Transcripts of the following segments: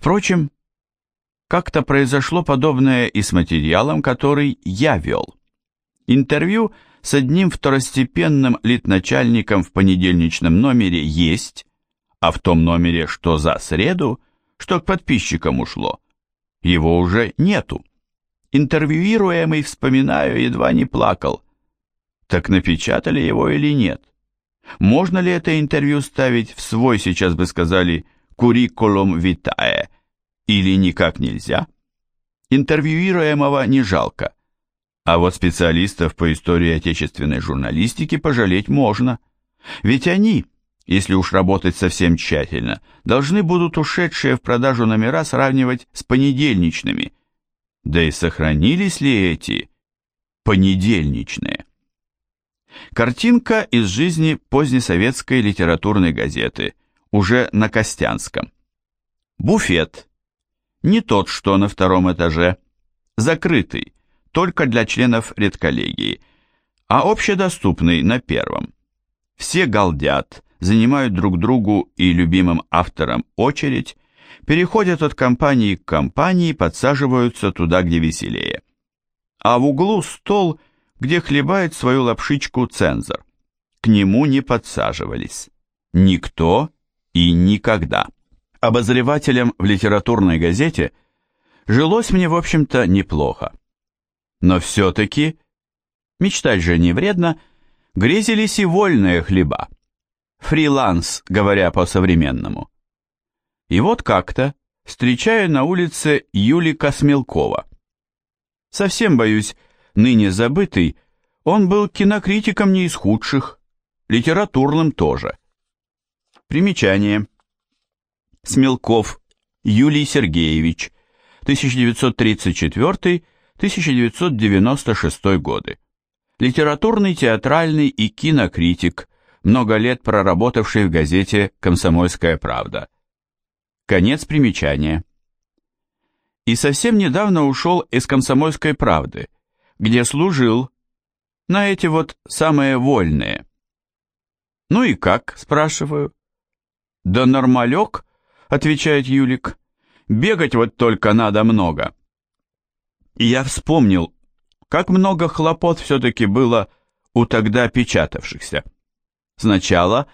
Впрочем, как-то произошло подобное и с материалом, который я вел. Интервью с одним второстепенным литначальником в понедельничном номере есть, а в том номере, что за среду, что к подписчикам ушло, его уже нету. Интервьюируемый, вспоминаю, едва не плакал. Так напечатали его или нет? Можно ли это интервью ставить в свой, сейчас бы сказали, куррикулум витае, или никак нельзя? Интервьюируемого не жалко. А вот специалистов по истории отечественной журналистики пожалеть можно. Ведь они, если уж работать совсем тщательно, должны будут ушедшие в продажу номера сравнивать с понедельничными. Да и сохранились ли эти понедельничные? Картинка из жизни позднесоветской литературной газеты, уже на Костянском. Буфет. Не тот, что на втором этаже. Закрытый, только для членов редколлегии, а общедоступный на первом. Все галдят, занимают друг другу и любимым авторам очередь, переходят от компании к компании, подсаживаются туда, где веселее. А в углу стол, где хлебает свою лапшичку цензор. К нему не подсаживались. Никто и никогда. Обозревателем в литературной газете жилось мне, в общем-то, неплохо. Но все-таки, мечтать же не вредно, грезились и вольные хлеба. Фриланс, говоря по-современному. И вот как-то встречаю на улице Юлика Смелкова. Совсем боюсь, ныне забытый, он был кинокритиком не из худших, литературным тоже. Примечание. Смелков Юлий Сергеевич, 1934-1996 годы. Литературный, театральный и кинокритик, много лет проработавший в газете «Комсомольская правда». Конец примечания. И совсем недавно ушел из «Комсомольской правды», где служил на эти вот самые вольные. «Ну и как?» – спрашиваю. «Да нормалек», – отвечает Юлик. «Бегать вот только надо много». И я вспомнил, как много хлопот все-таки было у тогда печатавшихся. Сначала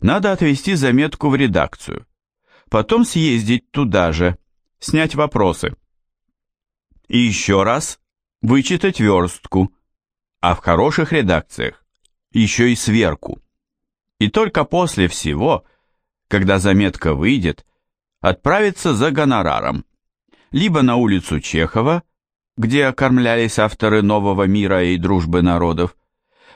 надо отвести заметку в редакцию, потом съездить туда же, снять вопросы. И еще раз вычитать верстку, а в хороших редакциях еще и сверку. И только после всего, когда заметка выйдет, отправиться за гонораром, либо на улицу Чехова, где окормлялись авторы «Нового мира» и «Дружбы народов»,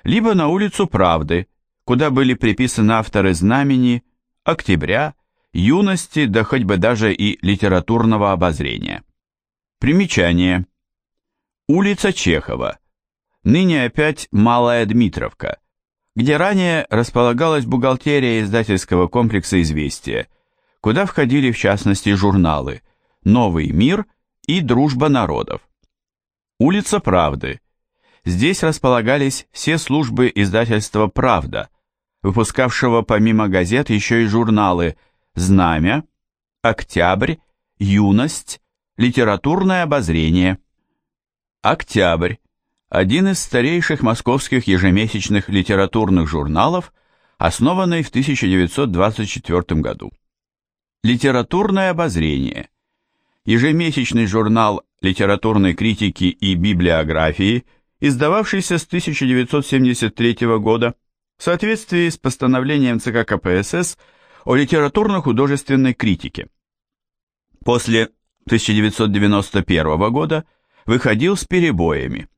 либо на улицу Правды, куда были приписаны авторы «Знамени», «Октября», «Юности», да хоть бы даже и литературного обозрения. Примечание. Улица Чехова. Ныне опять Малая Дмитровка, где ранее располагалась бухгалтерия издательского комплекса «Известия», куда входили в частности журналы «Новый мир» и «Дружба народов». Улица Правды. Здесь располагались все службы издательства «Правда», выпускавшего помимо газет еще и журналы «Знамя», «Октябрь», «Юность», «Литературное обозрение». «Октябрь» – один из старейших московских ежемесячных литературных журналов, основанный в 1924 году. «Литературное обозрение» – ежемесячный журнал литературной критики и библиографии, издававшийся с 1973 года, в соответствии с постановлением ЦК КПСС о литературно-художественной критике. После 1991 года выходил с перебоями.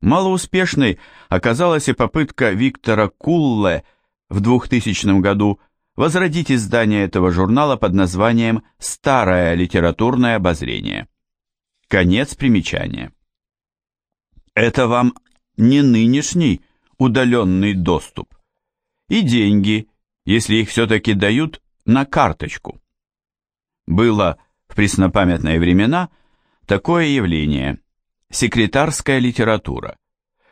Малоуспешной оказалась и попытка Виктора Кулле в 2000 году возродить издание этого журнала под названием «Старое литературное обозрение». Конец примечания. Это вам не нынешний удаленный доступ и деньги, если их все-таки дают на карточку. Было в преснопамятные времена такое явление – секретарская литература,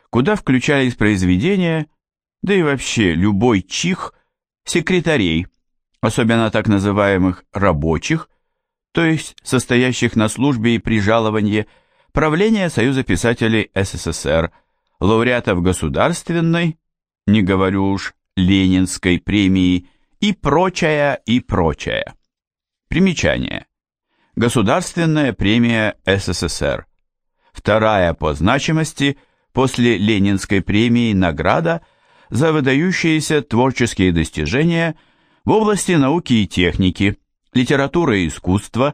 куда включались произведения, да и вообще любой чих секретарей, особенно так называемых рабочих, то есть состоящих на службе и при жаловании, правления Союза писателей СССР, лауреатов государственной, не говорю уж Ленинской премии, и прочая, и прочая. Примечание. Государственная премия СССР. Вторая по значимости после Ленинской премии награда за выдающиеся творческие достижения в области науки и техники, литературы и искусства,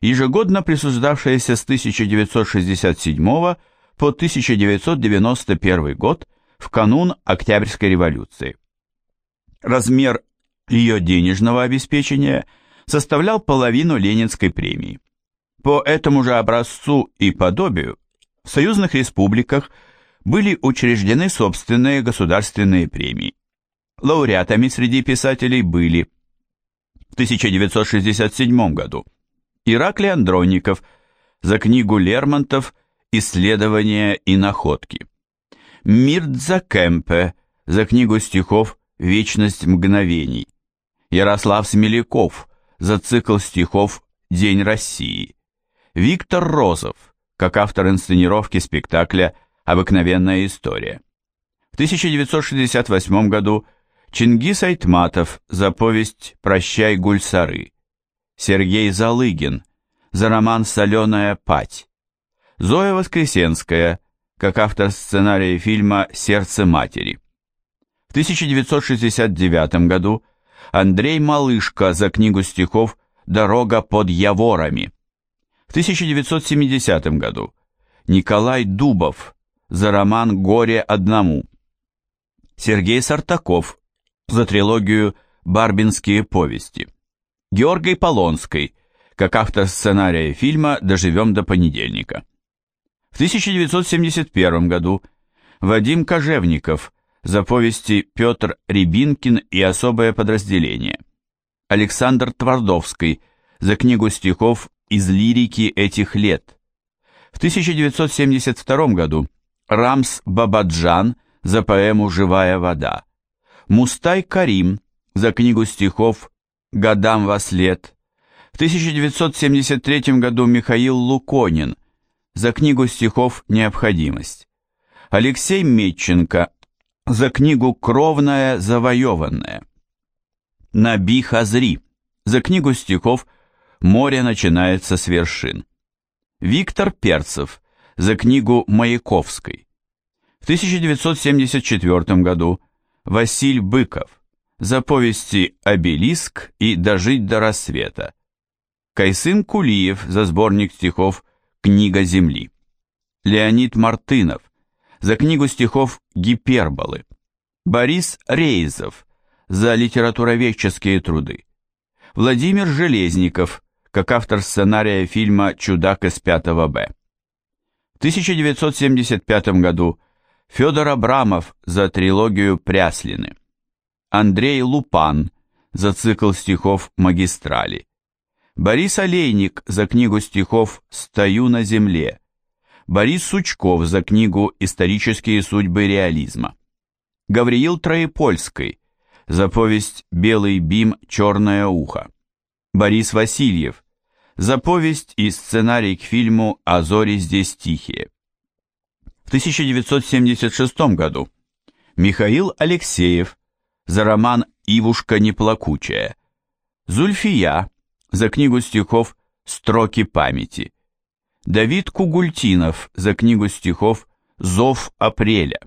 ежегодно присуждавшаяся с 1967 по 1991 год в канун Октябрьской революции. Размер ее денежного обеспечения составлял половину Ленинской премии. По этому же образцу и подобию в союзных республиках были учреждены собственные государственные премии. Лауреатами среди писателей были в 1967 году Ираклий Андронников за книгу Лермонтов «Исследования и находки», Мирдза Кемпе за книгу стихов «Вечность мгновений», Ярослав Смеляков за цикл стихов «День России», Виктор Розов как автор инсценировки спектакля «Обыкновенная история». В 1968 году Чингис Айтматов за повесть «Прощай, Гульсары», Сергей Залыгин за роман «Соленая пать», Зоя Воскресенская как автор сценария фильма «Сердце матери». В 1969 году Андрей Малышко за книгу стихов «Дорога под Яворами». В 1970 году Николай Дубов за роман «Горе одному». Сергей Сартаков за трилогию «Барбинские повести». Георгий Полонский, как автор сценария фильма «Доживем до понедельника». В 1971 году Вадим Кожевников за повести «Петр Рябинкин и особое подразделение». Александр Твардовский за книгу стихов «Из лирики этих лет». В 1972 году Рамс Бабаджан за поэму «Живая вода». Мустай Карим за книгу стихов «Годам во след». В 1973 году Михаил Луконин за книгу стихов «Необходимость». Алексей Метченко за книгу «Кровная завоеванная». Наби Хазри за книгу стихов «Море начинается с вершин». Виктор Перцев за книгу Маяковской. В 1974 году Василь Быков за повести «Обелиск» и «Дожить до рассвета». Кайсын Кулиев за сборник стихов «Книга земли». Леонид Мартынов за книгу стихов «Гиперболы». Борис Рейзов за литературоведческие труды. Владимир Железников, как автор сценария фильма «Чудак из 5 Б». В 1975 году Федор Абрамов за трилогию «Пряслины», Андрей Лупан за цикл стихов «Магистрали», Борис Олейник за книгу стихов «Стою на земле», Борис Сучков за книгу «Исторические судьбы реализма», Гавриил Троепольский за повесть «Белый бим. Черное ухо», Борис Васильев за повесть и сценарий к фильму «А зори здесь тихие». В 1976 году Михаил Алексеев за роман «Ивушка неплакучая», Зульфия за книгу стихов «Строки памяти», Давид Кугультинов за книгу стихов «Зов апреля»,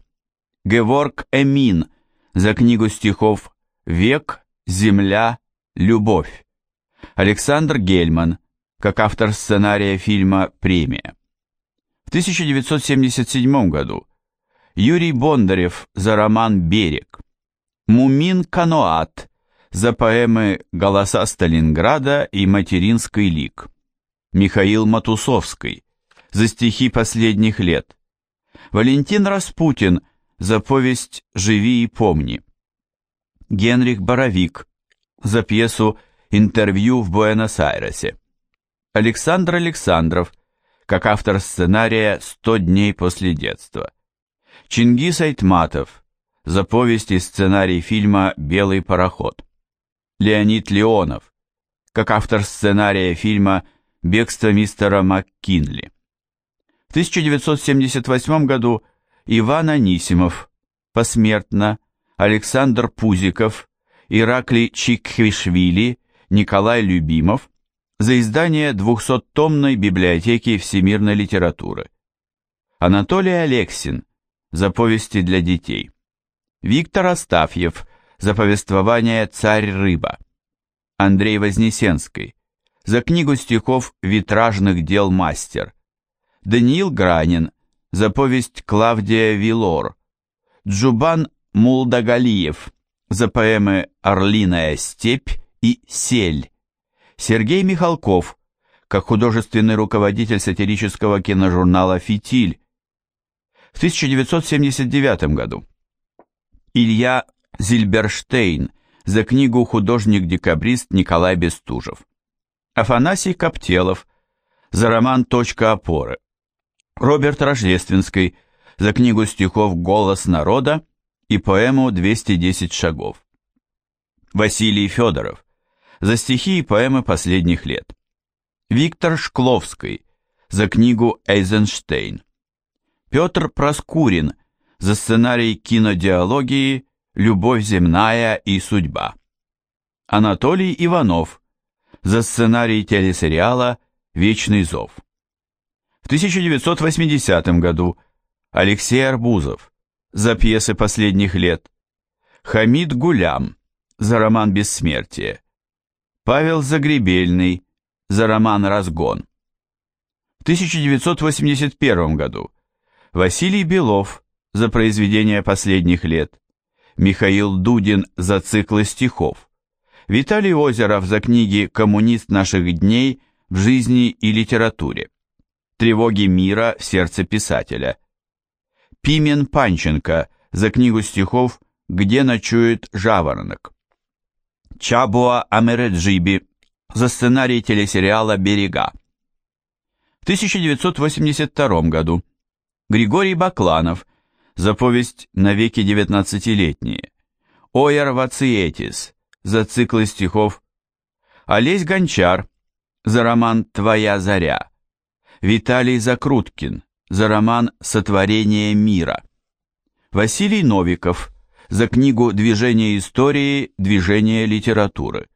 Геворг Эмин за книгу стихов «Век, земля, любовь», Александр Гельман как автор сценария фильма «Премия». В 1977 году Юрий Бондарев за роман «Берег», Мумин Каноат за поэмы «Голоса Сталинграда» и «Материнский лик», Михаил Матусовский за стихи последних лет, Валентин Распутин за повесть «Живи и помни», Генрих Боровик за пьесу «Интервью в Буэнос-Айресе», Александр Александров как автор сценария «100 дней после детства». Чингис Айтматов за повесть и сценарий фильма «Белый пароход». Леонид Леонов как автор сценария фильма «Бегство мистера МакКинли». В 1978 году Иван Анисимов, посмертно, Александр Пузиков, Ираклий Чикхвишвили, Николай Любимов за издание 200-томной библиотеки всемирной литературы. Анатолий Алексин за повести для детей. Виктор Астафьев за повествование «Царь-рыба». Андрей Вознесенский за книгу стихов «Витражных дел мастер». Даниил Гранин за повесть Клавдия Вилор. Джубан Мулдагалиев за поэмы «Орлиная степь» и «Сель». Сергей Михалков, как художественный руководитель сатирического киножурнала «Фитиль» в 1979 году. Илья Зильберштейн за книгу «Художник-декабрист» Николай Бестужев. Афанасий Коптелов за роман «Точка опоры». Роберт Рождественский за книгу стихов «Голос народа» и поэму «210 шагов». Василий Федоров за стихи и поэмы последних лет. Виктор Шкловский за книгу «Эйзенштейн». Петр Проскурин за сценарий кинодиалогии «Любовь земная и судьба». Анатолий Иванов за сценарий телесериала «Вечный зов». В 1980 году Алексей Арбузов за пьесы последних лет, Хамид Гулям за роман «Бессмертие», Павел Загребельный за роман «Разгон». В 1981 году Василий Белов за произведения последних лет, Михаил Дудин за циклы стихов, Виталий Озеров за книги «Коммунист наших дней» в жизни и литературе, «Тревоги мира в сердце писателя», Пимен Панченко за книгу стихов «Где ночует жаворонок». Чабуа Амереджиби за сценарий телесериала «Берега». В 1982 году Григорий Бакланов за повесть «Навеки девятнадцатилетние», Ойер Вациетис за циклы стихов, Олесь Гончар за роман «Твоя заря», Виталий Закруткин за роман «Сотворение мира». Василий Новиков за книгу «Движение истории, движение литературы».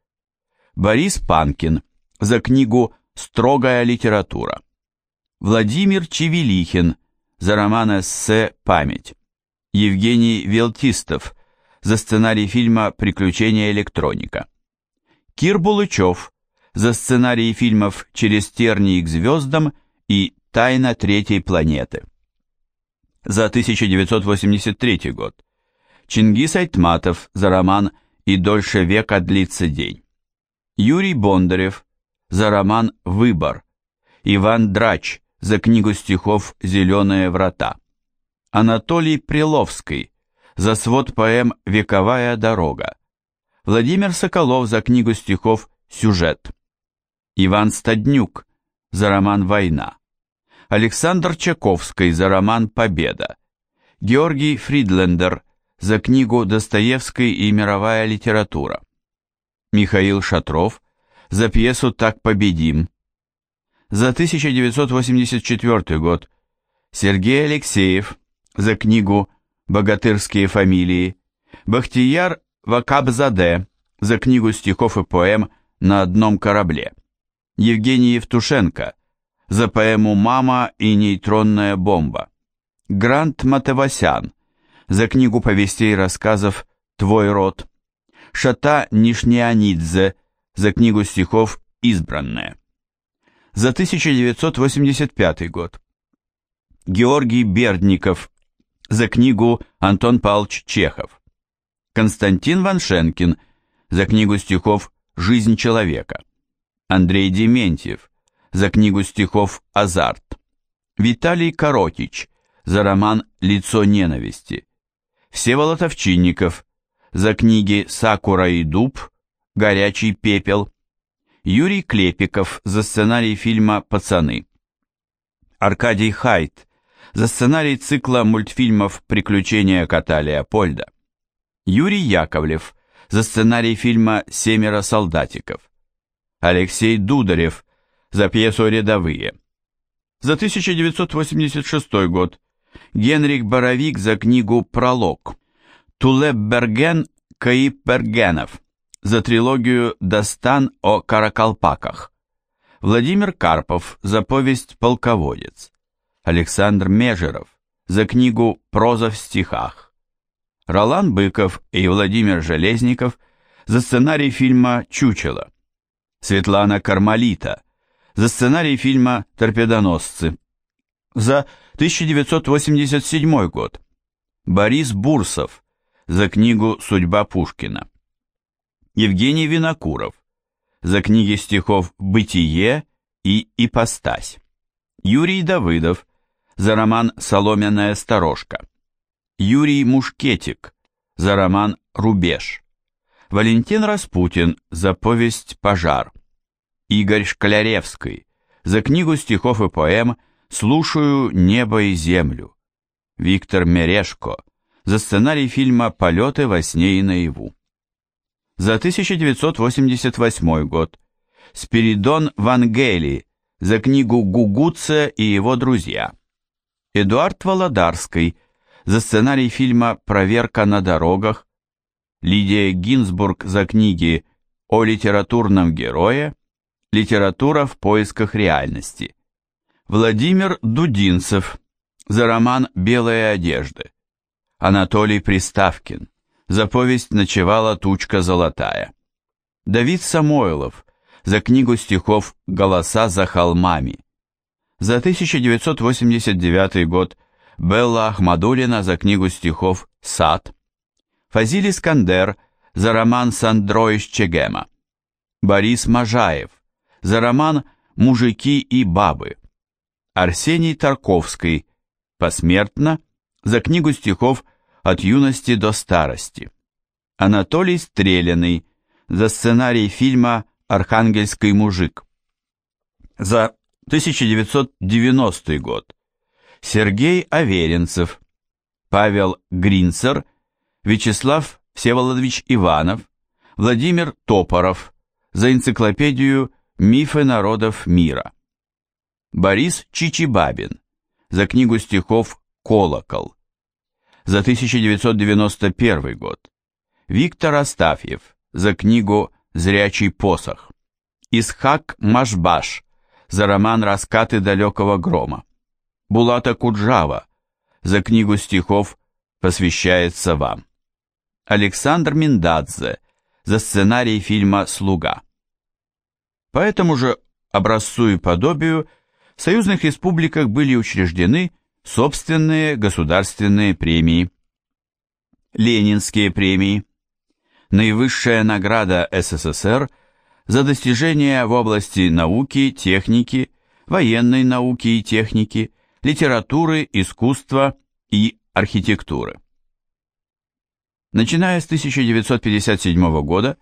Борис Панкин за книгу «Строгая литература». Владимир Чевелихин за роман эссе «Память». Евгений Велтистов за сценарий фильма «Приключения электроника». Кир Булычев за сценарий фильмов «Через тернии к звездам» и Тайна третьей планеты. За 1983 год. Чингис Айтматов за роман «И дольше века длится день». Юрий Бондарев за роман «Выбор». Иван Драч за книгу стихов «Зеленые врата». Анатолий Приловский за свод поэм «Вековая дорога». Владимир Соколов за книгу стихов «Сюжет». Иван Стаднюк за роман «Война». Александр Чаковский за роман «Победа», Георгий Фридлендер за книгу «Достоевский и мировая литература», Михаил Шатров за пьесу «Так победим», за 1984 год Сергей Алексеев за книгу «Богатырские фамилии», Бахтияр Вакабзаде за книгу стихов и поэм «На одном корабле», Евгений Евтушенко за поэму «Мама и нейтронная бомба». Грант Матевосян за книгу повестей и рассказов «Твой род». Шата Нишнианидзе за книгу стихов «Избранная». За 1985 год. Георгий Бердников за книгу Антон Павлович Чехов. Константин Ваншенкин за книгу стихов «Жизнь человека». Андрей Дементьев за книгу стихов «Азарт». Виталий Коротич за роман «Лицо ненависти». Всеволод Овчинников за книги «Сакура и дуб», «Горячий пепел». Юрий Клепиков за сценарий фильма «Пацаны». Аркадий Хайт за сценарий цикла мультфильмов «Приключения кота Леопольда». Юрий Яковлев за сценарий фильма «Семеро солдатиков». Алексей Дударев за пьесу «Рядовые». За 1986 год Генрих Боровик за книгу «Пролог». Тулеп Берген за трилогию «Достан о каракалпаках». Владимир Карпов за повесть «Полководец». Александр Межеров за книгу «Проза в стихах». Ролан Быков и Владимир Железников за сценарий фильма «Чучело». Светлана Кармалита за сценарий фильма «Торпедоносцы». За 1987 год Борис Бурсов за книгу «Судьба Пушкина». Евгений Винокуров за книги стихов «Бытие» и «Ипостась». Юрий Давыдов за роман «Соломенная сторожка». Юрий Мушкетик за роман «Рубеж». Валентин Распутин за повесть «Пожар». Игорь Шкляревский за книгу стихов и поэм «Слушаю небо и землю». Виктор Мерешко за сценарий фильма «Полеты во сне и наяву». За 1988 год Спиридон Вангели за книгу «Гугуце и его друзья». Эдуард Володарский за сценарий фильма «Проверка на дорогах», Лидия Гинзбург за книги о литературном герое, литература в поисках реальности, Владимир Дудинцев за роман «Белые одежды», Анатолий Приставкин. За повесть «Ночевала тучка золотая», Давид Самойлов за книгу стихов «Голоса за холмами», за 1989 год Белла Ахмадулина за книгу стихов «Сад», Фазиль Искандер за роман «Сандро из Чегема», Борис Можаев за роман «Мужики и бабы», Арсений Тарковский посмертно за книгу стихов «От юности до старости», Анатолий Стреляный за сценарий фильма «Архангельский мужик», за 1990 год. Сергей Аверинцев, Павел Гринцер, Вячеслав Всеволодович Иванов, Владимир Топоров за энциклопедию «Мифы народов мира». Борис Чичибабин за книгу стихов «Колокол». За 1991 год. Виктор Астафьев за книгу «Зрячий посох». Исхак Машбаш за роман «Раскаты далекого грома». Булата Куджава за книгу стихов «Посвящается вам». Александр Миндадзе за сценарий фильма «Слуга». По этому же образцу и подобию в союзных республиках были учреждены собственные государственные премии. Ленинские премии. Наивысшая награда СССР – за достижения в области науки, техники, военной науки и техники, литературы, искусства и архитектуры. Начиная с 1957 года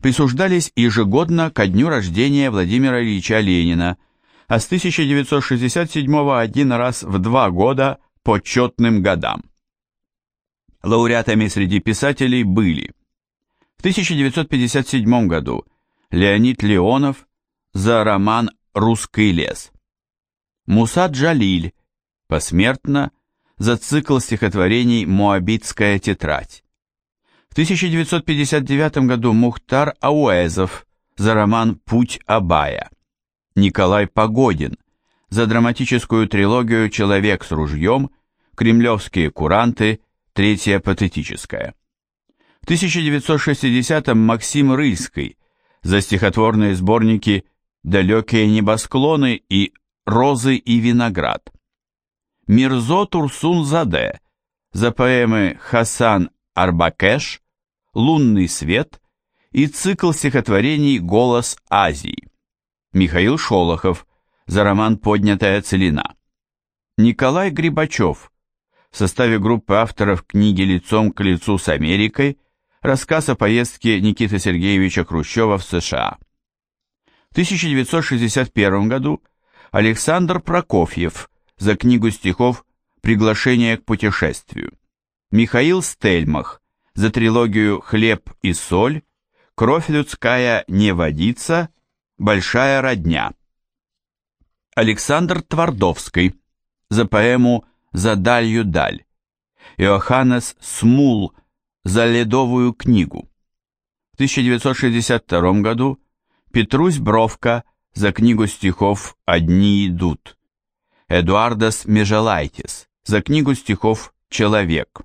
присуждались ежегодно ко дню рождения Владимира Ильича Ленина, а с 1967 один раз в два года по четным годам. Лауреатами среди писателей были в 1957 году Леонид Леонов за роман «Русский лес». Муса Джалиль посмертно за цикл стихотворений «Моабитская тетрадь». В 1959 году Мухтар Ауэзов за роман «Путь Абая». Николай Погодин за драматическую трилогию «Человек с ружьем», «Кремлевские куранты», третья патетическая. В 1960-м Максим Рыльский за стихотворные сборники «Далекие небосклоны» и «Розы и виноград». Мирзо Турсун-Заде за поэмы «Хасан Арбакеш», «Лунный свет» и цикл стихотворений «Голос Азии». Михаил Шолохов за роман «Поднятая целина». Николай Грибачев в составе группы авторов книги «Лицом к лицу с Америкой» Рассказ о поездке Никиты Сергеевича Хрущева в США. В 1961 году Александр Прокофьев за книгу стихов «Приглашение к путешествию». Михаил Стельмах за трилогию «Хлеб и соль», «Кровь людская не водится», «Большая родня». Александр Твардовский за поэму «За далью даль», Иоханнес Смул за ледовую книгу. В 1962 году Петрусь Бровка за книгу стихов «Одни идут», Эдуардас Межелайтис за книгу стихов «Человек»,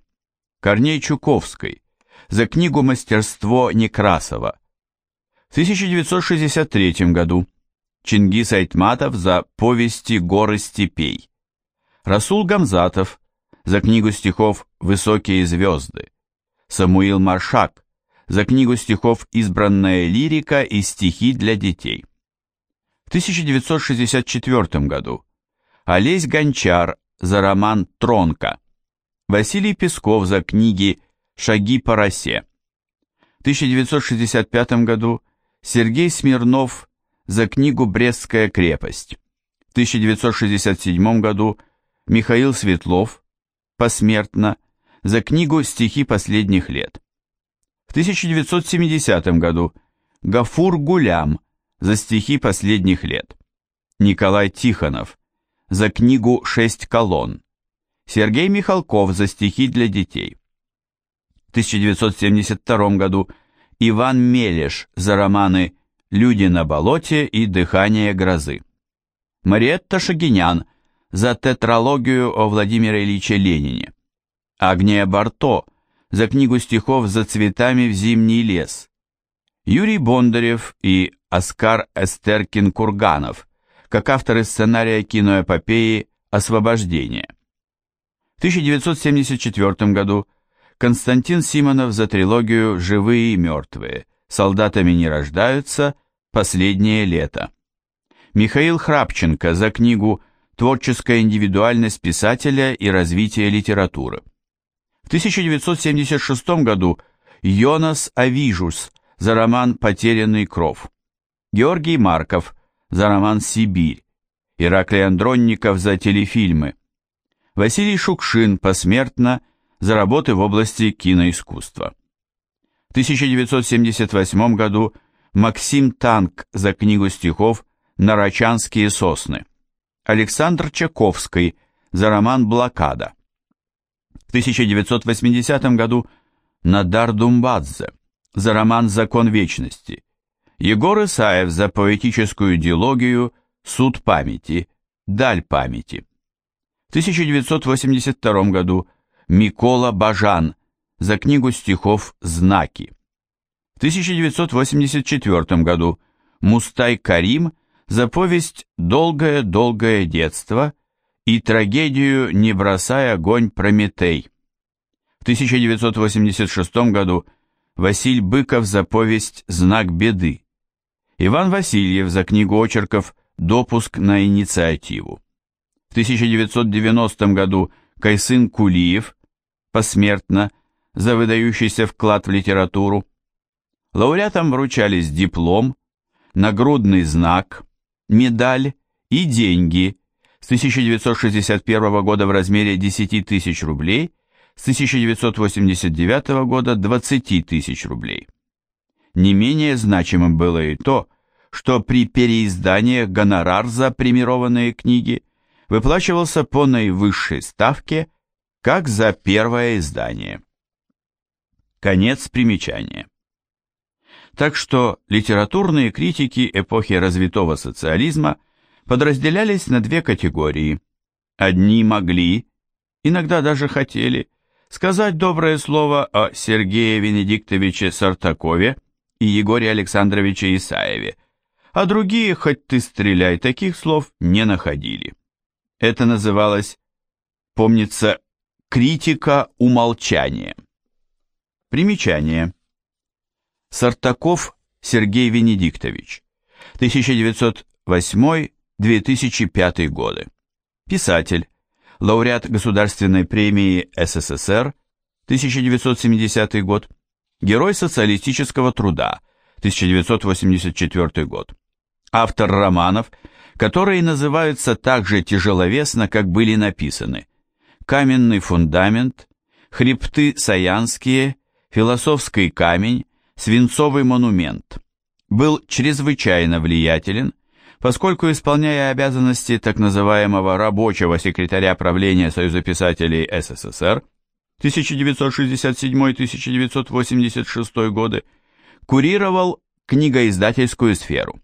Корней Чуковской за книгу «Мастерство Некрасова». В 1963 году. Чингис Айтматов за «Повести горы степей», Расул Гамзатов за книгу стихов «Высокие звезды», Самуил Маршак за книгу стихов «Избранная лирика и стихи для детей». В 1964 году. Олесь Гончар за роман «Тронка», Василий Песков за книги «Шаги по росе». В 1965 году Сергей Смирнов за книгу «Брестская крепость». В 1967 году Михаил Светлов посмертно за книгу «Стихи последних лет». В 1970 году Гафур Гулям за стихи последних лет. Николай Тихонов за книгу «Шесть колонн». Сергей Михалков за стихи для детей. В 1972 году Иван Мелеш за романы «Люди на болоте» и «Дыхание грозы». Мариетта Шагинян за тетралогию о Владимире Ильиче Ленине. Агния Барто – за книгу стихов «За цветами в зимний лес». Юрий Бондарев и Оскар Эстеркин-Курганов, как авторы сценария киноэпопеи «Освобождение». В 1974 году Константин Симонов за трилогию «Живые и мертвые», «Солдатами не рождаются», «Последнее лето». Михаил Храпченко за книгу «Творческая индивидуальность писателя и развитие литературы». В 1976 году Йонас Авижус за роман «Потерянный кров», Георгий Марков за роман «Сибирь», Ираклий Андронников за телефильмы, Василий Шукшин посмертно за работы в области киноискусства. В 1978 году Максим Танк за книгу стихов «Нарочанские сосны», Александр Чаковский за роман «Блокада», в 1980 году Надар Думбадзе за роман «Закон вечности», Егор Исаев за поэтическую дилогию «Суд памяти», «Даль памяти». В 1982 году Микола Бажан за книгу стихов «Знаки». В 1984 году Мустай Карим за повесть «Долгое-долгое детство» и трагедию «Не бросай огонь, Прометей». В 1986 году Василь Быков за повесть «Знак беды», Иван Васильев за книгу очерков «Допуск на инициативу». В 1990 году Кайсын Кулиев посмертно за выдающийся вклад в литературу. Лауреатам вручались диплом, нагрудный знак, медаль и деньги с 1961 года в размере 10 тысяч рублей, с 1989 года 20 тысяч рублей. Не менее значимым было и то, что при переизданиях гонорар за премированные книги выплачивался по наивысшей ставке, как за первое издание. Конец примечания. Так что литературные критики эпохи развитого социализма – подразделялись на две категории. Одни могли, иногда даже хотели, сказать доброе слово о Сергее Венедиктовиче Сартакове и Егоре Александровиче Исаеве, а другие, хоть ты стреляй, таких слов не находили. Это называлось, помнится, критика умолчания. Примечание. Сартаков Сергей Венедиктович, 1908 2005 годы. Писатель, лауреат Государственной премии СССР 1970 год, Герой социалистического труда 1984 год. Автор романов, которые называются так же тяжеловесно, как были написаны. Каменный фундамент, Хребты Саянские, Философский камень, Свинцовый монумент. Был чрезвычайно влиятелен, поскольку, исполняя обязанности так называемого рабочего секретаря правления Союза писателей СССР 1967-1986 годы, курировал книгоиздательскую сферу.